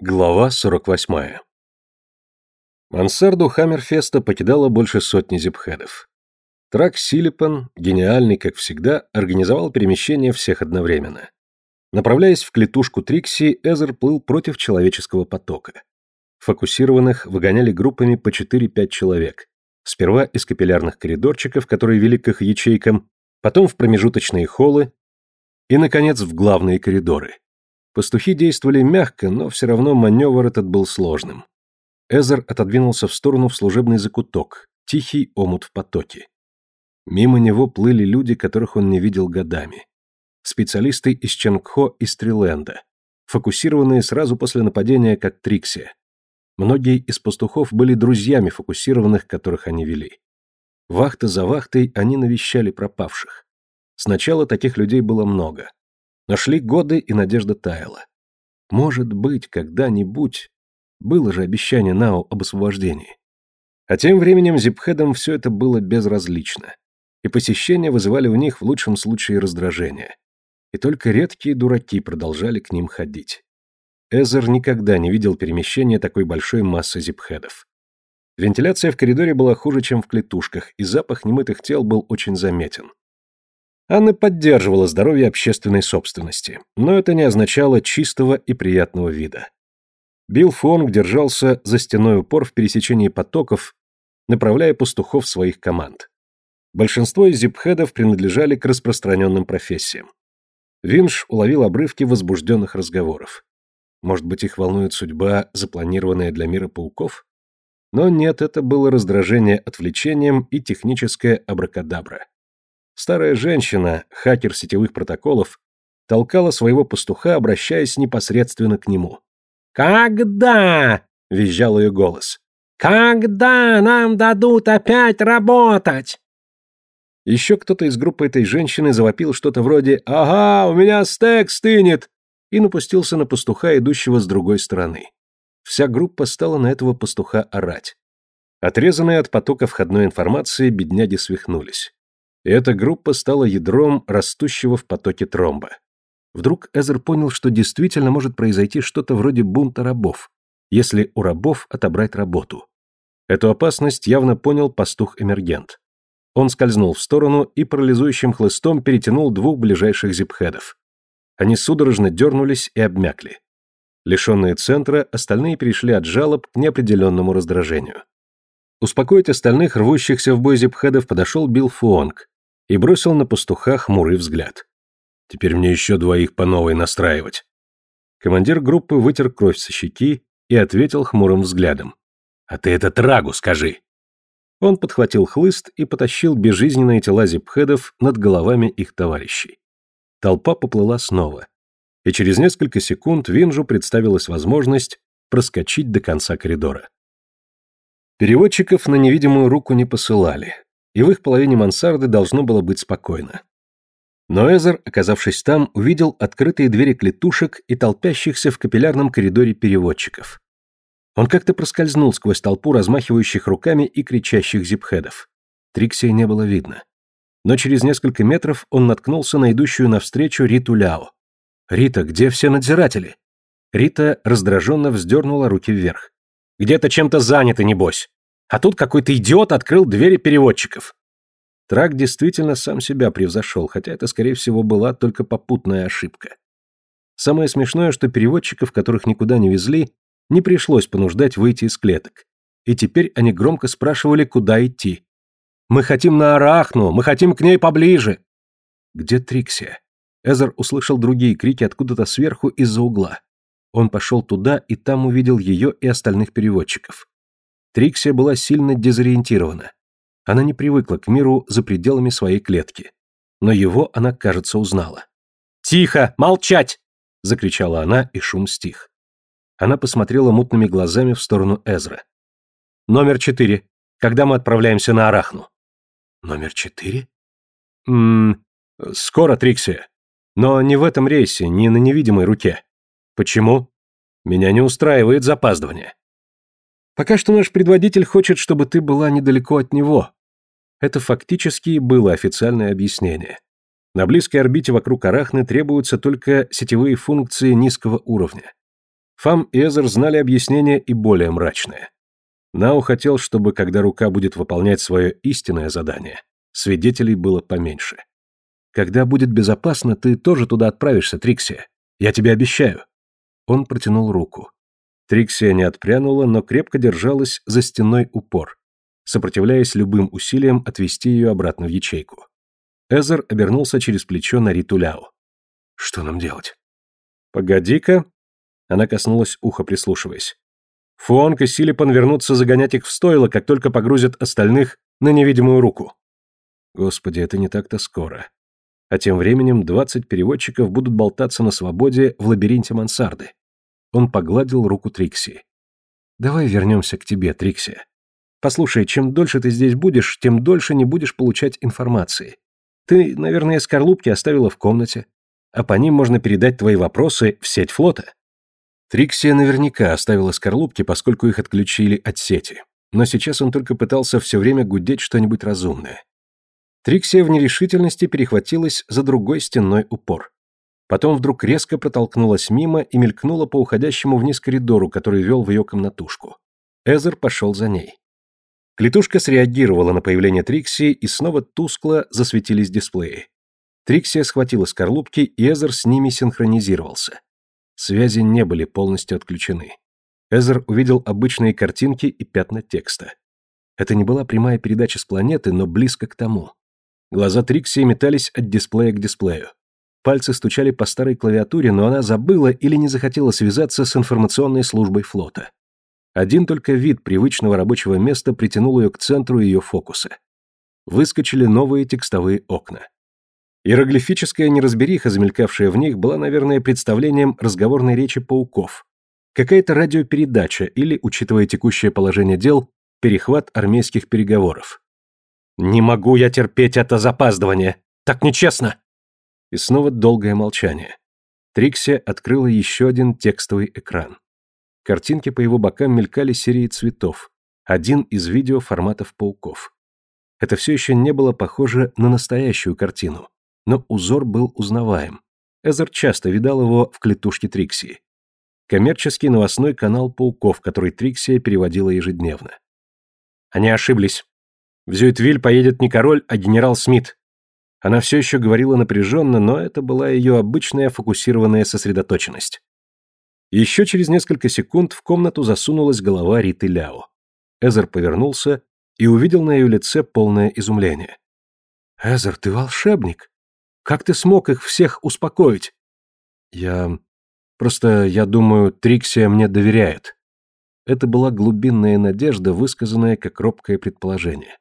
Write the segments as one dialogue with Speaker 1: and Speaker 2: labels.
Speaker 1: Глава 48. Мансарду Хаммерфеста покидало больше сотни зипхедов. Трак Силипан, гениальный, как всегда, организовал перемещение всех одновременно. Направляясь в клетушку Трикси, Эзер плыл против человеческого потока. Фокусированных выгоняли группами по 4-5 человек. Сперва из капиллярных коридорчиков, которые вели к их ячейкам, потом в промежуточные холлы и, наконец, в главные коридоры. Пастухи действовали мягко, но все равно маневр этот был сложным. Эзер отодвинулся в сторону в служебный закуток, тихий омут в потоке. Мимо него плыли люди, которых он не видел годами. Специалисты из Ченгхо и Стриленда, фокусированные сразу после нападения, как Трикси. Многие из пастухов были друзьями фокусированных, которых они вели. Вахта за вахтой они навещали пропавших. Сначала таких людей было много. Но шли годы, и надежда таяла. Может быть, когда-нибудь... Было же обещание Нао об освобождении. А тем временем зипхедам все это было безразлично. И посещения вызывали у них в лучшем случае раздражение. И только редкие дураки продолжали к ним ходить. Эзер никогда не видел перемещения такой большой массы зипхедов. Вентиляция в коридоре была хуже, чем в клетушках, и запах немытых тел был очень заметен. Анна поддерживала здоровье общественной собственности, но это не означало чистого и приятного вида. Билл Фонг держался за стеной упор в пересечении потоков, направляя пастухов своих команд. Большинство из зипхедов принадлежали к распространенным профессиям. Винш уловил обрывки возбужденных разговоров. Может быть, их волнует судьба, запланированная для мира пауков? Но нет, это было раздражение отвлечением и техническая абракадабра. Старая женщина, хакер сетевых протоколов, толкала своего пастуха, обращаясь непосредственно к нему. «Когда?» — визжал ее голос. «Когда нам дадут опять работать?» Еще кто-то из группы этой женщины завопил что-то вроде «Ага, у меня стек стынет!» и напустился на пастуха, идущего с другой стороны. Вся группа стала на этого пастуха орать. Отрезанные от потока входной информации, бедняги свихнулись эта группа стала ядром растущего в потоке тромба. Вдруг Эзер понял, что действительно может произойти что-то вроде бунта рабов, если у рабов отобрать работу. Эту опасность явно понял пастух-эмергент. Он скользнул в сторону и парализующим хлыстом перетянул двух ближайших зипхедов. Они судорожно дернулись и обмякли. Лишенные центра, остальные перешли от жалоб к неопределенному раздражению. Успокоить остальных рвущихся в бой зипхедов подошел Билл Фуонг, и бросил на пастуха хмурый взгляд. «Теперь мне еще двоих по новой настраивать». Командир группы вытер кровь со щеки и ответил хмурым взглядом. «А ты это трагу скажи!» Он подхватил хлыст и потащил безжизненные тела зипхедов над головами их товарищей. Толпа поплыла снова, и через несколько секунд Винжу представилась возможность проскочить до конца коридора. Переводчиков на невидимую руку не посылали, и в их половине мансарды должно было быть спокойно. Но Эзер, оказавшись там, увидел открытые двери клетушек и толпящихся в капиллярном коридоре переводчиков. Он как-то проскользнул сквозь толпу размахивающих руками и кричащих зипхедов. Триксия не было видно. Но через несколько метров он наткнулся на идущую навстречу Риту Ляо. «Рита, где все надзиратели?» Рита раздраженно вздернула руки вверх. «Где-то чем-то заняты, небось. А тут какой-то идиот открыл двери переводчиков. Трак действительно сам себя превзошел, хотя это, скорее всего, была только попутная ошибка. Самое смешное, что переводчиков, которых никуда не везли, не пришлось понуждать выйти из клеток. И теперь они громко спрашивали, куда идти. «Мы хотим на Арахну! Мы хотим к ней поближе!» «Где Триксия?» Эзер услышал другие крики откуда-то сверху из-за угла. Он пошел туда и там увидел ее и остальных переводчиков. Триксия была сильно дезориентирована. Она не привыкла к миру за пределами своей клетки. Но его она, кажется, узнала. «Тихо! Молчать!» — закричала она, и шум стих. Она посмотрела мутными глазами в сторону Эзра. «Номер четыре. Когда мы отправляемся на Арахну?» «Номер четыре?» «Ммм... Скоро, Триксия. Но не в этом рейсе, не на невидимой руке. Почему? Меня не устраивает запаздывание. Пока что наш предводитель хочет, чтобы ты была недалеко от него. Это фактически было официальное объяснение. На близкой орбите вокруг Арахны требуются только сетевые функции низкого уровня. Фам и Эзер знали объяснение и более мрачное. Нау хотел, чтобы, когда рука будет выполнять свое истинное задание, свидетелей было поменьше. Когда будет безопасно, ты тоже туда отправишься, Триксия. Я тебе обещаю. Он протянул руку. Триксия не отпрянула, но крепко держалась за стеной упор, сопротивляясь любым усилиям отвести ее обратно в ячейку. Эзер обернулся через плечо на Риту Ляо. «Что нам делать?» «Погоди-ка». Она коснулась уха, прислушиваясь. Фуонг и Силипан вернутся загонять их в стойло, как только погрузят остальных на невидимую руку. Господи, это не так-то скоро. А тем временем двадцать переводчиков будут болтаться на свободе в лабиринте мансарды. Он погладил руку Трикси. «Давай вернемся к тебе, Трикси. Послушай, чем дольше ты здесь будешь, тем дольше не будешь получать информации. Ты, наверное, скорлупки оставила в комнате, а по ним можно передать твои вопросы в сеть флота». Триксия наверняка оставила скорлупки, поскольку их отключили от сети. Но сейчас он только пытался все время гудеть что-нибудь разумное. Триксия в нерешительности перехватилась за другой стенной упор. Потом вдруг резко протолкнулась мимо и мелькнула по уходящему вниз коридору, который вел в ее комнатушку. Эзер пошел за ней. Клетушка среагировала на появление Трикси, и снова тускло засветились дисплеи. Триксия схватила скорлупки, и Эзер с ними синхронизировался. Связи не были полностью отключены. Эзер увидел обычные картинки и пятна текста. Это не была прямая передача с планеты, но близко к тому. Глаза Трикси метались от дисплея к дисплею. Пальцы стучали по старой клавиатуре, но она забыла или не захотела связаться с информационной службой флота. Один только вид привычного рабочего места притянул ее к центру ее фокуса. Выскочили новые текстовые окна. Иероглифическая неразбериха, замелькавшая в них, была, наверное, представлением разговорной речи пауков. Какая-то радиопередача или, учитывая текущее положение дел, перехват армейских переговоров. «Не могу я терпеть это запаздывание! Так нечестно!» И снова долгое молчание. Трикси открыла еще один текстовый экран. Картинки по его бокам мелькали серии цветов. Один из видео форматов пауков. Это все еще не было похоже на настоящую картину но узор был узнаваем. Эзер часто видал его в клетушке Триксии. Коммерческий новостной канал пауков, который Триксия переводила ежедневно. Они ошиблись. В Зюитвиль поедет не король, а генерал Смит. Она все еще говорила напряженно, но это была ее обычная фокусированная сосредоточенность. Еще через несколько секунд в комнату засунулась голова Риты Ляо. Эзер повернулся и увидел на ее лице полное изумление. «Эзер, ты волшебник!» Как ты смог их всех успокоить? Я... Просто, я думаю, Триксия мне доверяет. Это была глубинная надежда, высказанная как робкое предположение.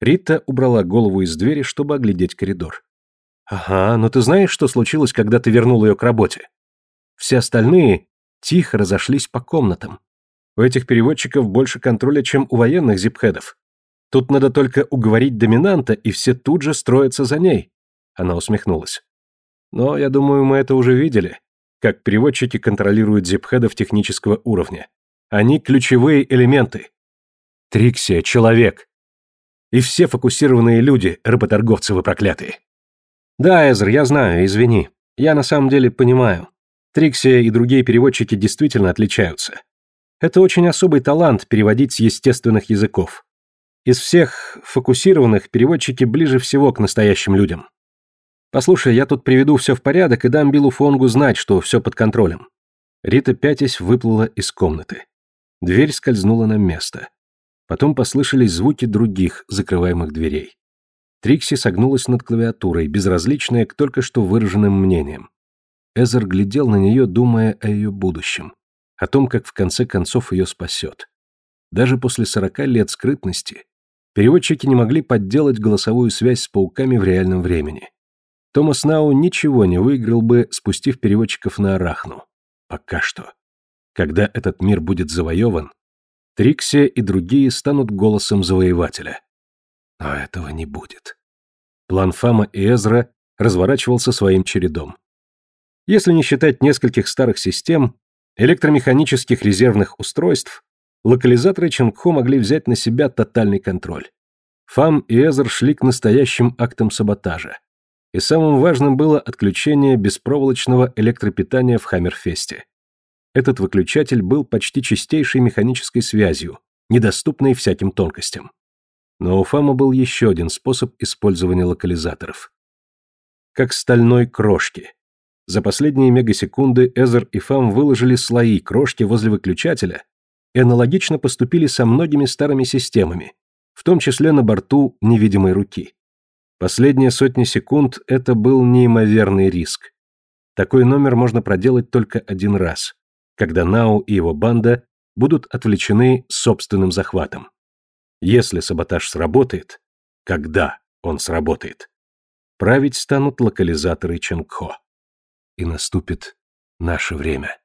Speaker 1: Рита убрала голову из двери, чтобы оглядеть коридор. «Ага, но ты знаешь, что случилось, когда ты вернул ее к работе?» Все остальные тихо разошлись по комнатам. У этих переводчиков больше контроля, чем у военных зипхедов. Тут надо только уговорить доминанта, и все тут же строятся за ней. Она усмехнулась. Но, я думаю, мы это уже видели, как переводчики контролируют зипхедов технического уровня. Они ключевые элементы. Триксия — человек. И все фокусированные люди — работорговцы вы проклятые. Да, Эзер, я знаю, извини. Я на самом деле понимаю. Триксия и другие переводчики действительно отличаются. Это очень особый талант переводить с естественных языков. Из всех фокусированных переводчики ближе всего к настоящим людям. Послушай, я тут приведу все в порядок и дам Биллу Фонгу знать, что все под контролем. Рита пятясь выплыла из комнаты. Дверь скользнула на место. Потом послышались звуки других закрываемых дверей. Трикси согнулась над клавиатурой, безразличная к только что выраженным мнениям. Эзер глядел на нее, думая о ее будущем, о том, как в конце концов ее спасет. Даже после сорока лет скрытности переводчики не могли подделать голосовую связь с пауками в реальном времени. Томас Нау ничего не выиграл бы, спустив переводчиков на Арахну. Пока что. Когда этот мир будет завоеван, Триксия и другие станут голосом завоевателя. Но этого не будет. План Фама и Эзра разворачивался своим чередом. Если не считать нескольких старых систем, электромеханических резервных устройств, локализаторы Чонгхо могли взять на себя тотальный контроль. Фам и Эзер шли к настоящим актам саботажа и самым важным было отключение беспроволочного электропитания в Хаммерфесте. Этот выключатель был почти чистейшей механической связью, недоступной всяким тонкостям. Но у Фама был еще один способ использования локализаторов. Как стальной крошки. За последние мегасекунды Эзер и Фам выложили слои крошки возле выключателя и аналогично поступили со многими старыми системами, в том числе на борту невидимой руки. Последние сотни секунд это был неимоверный риск. Такой номер можно проделать только один раз, когда Нау и его банда будут отвлечены собственным захватом. Если саботаж сработает, когда он сработает, править станут локализаторы Ченгхо. И наступит наше время.